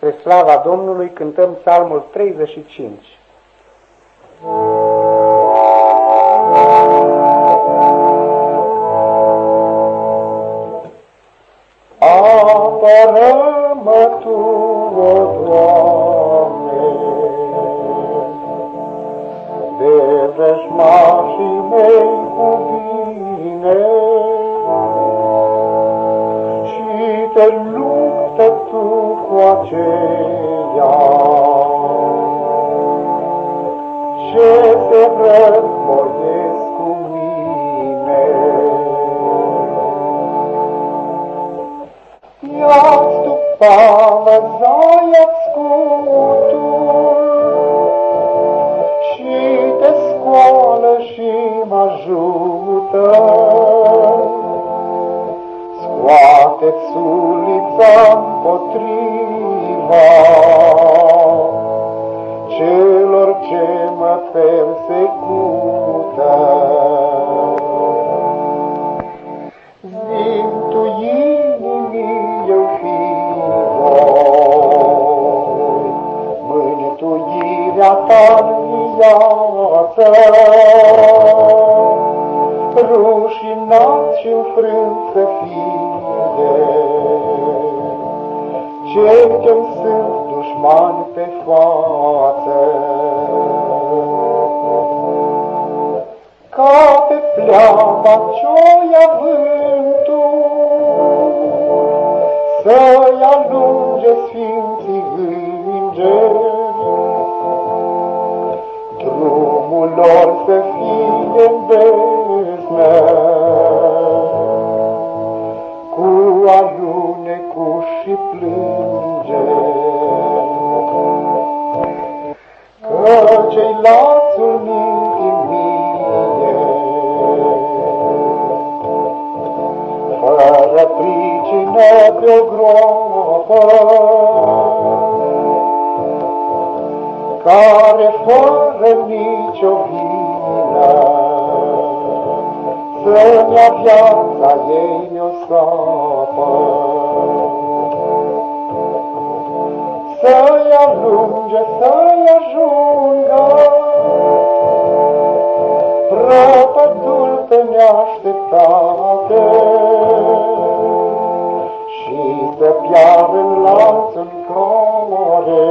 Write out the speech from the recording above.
Spre slava Domnului cântăm psalmul 35. Apără-mă Tu, o Doamne, de vrăjmașii mei cu bine și te luptă Tu cu aceea ce se războiesc cu mine. Ia-ți tu pavăza, ia-ți scutul și te scoală și mă ajută. Scoate-ți ulița împotriva celor ce mă persecută. Zim tu inimii eu fi voi, mântuirea ta în viață, rușinat și înfrânt să fie, cei ce sunt dușmani pe față. Ca pe pleava ce-o vântul, să-i alunge sfinții îngeri, drumul lor să fie cu alunecu și plângeri. Că cei lațul minții mie, fără pricină pe-o groapă, care fără nicio vină, să-mi ia viața ei mi-o sapă. Să-i ajunge, să-i ajungă, prăpădul pe neașteptate, și să piară în lanț în care